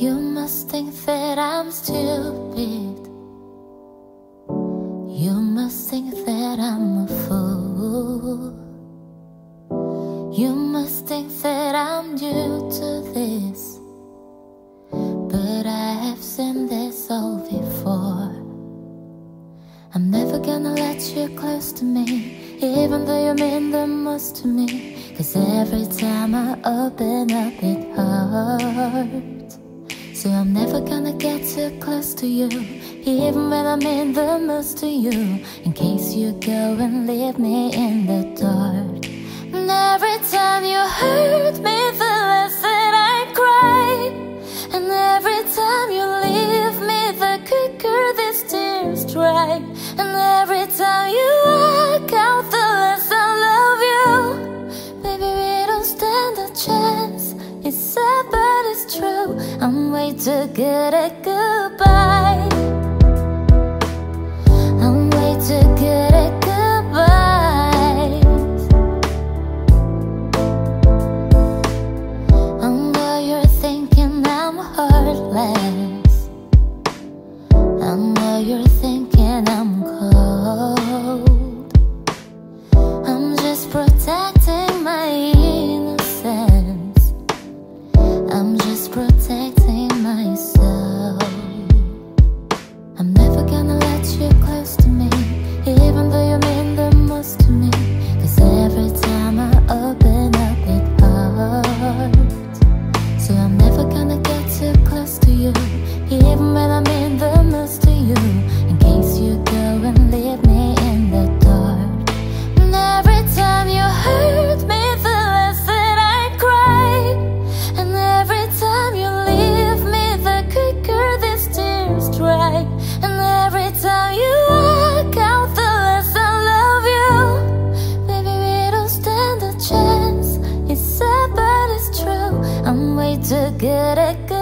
You must think that I'm stupid. You must think that I'm a fool. You must think that I'm new to this. But I have seen this all before. I'm never gonna let you close to me, even though you mean the most to me. Cause every time I open up, it hurts. So I'm never gonna get too close to you, even when I'm in the most to you. In case you go and leave me in the dark. And every time you hurt me, the less that I cry. And every time you leave me, the quicker these tears dry. Way too good at goodbye. I'm way too good at goodbyes. I know you're thinking I'm heartless. I know you're thinking I'm in the mess to you, in case you go and leave me in the dark. And every time you hurt me, the I said I cry. And every time you leave me, the quicker this tears right. And every time you account the rest I love you. Maybe we don't stand a chance. He said, but it's true. I'm way too good at good.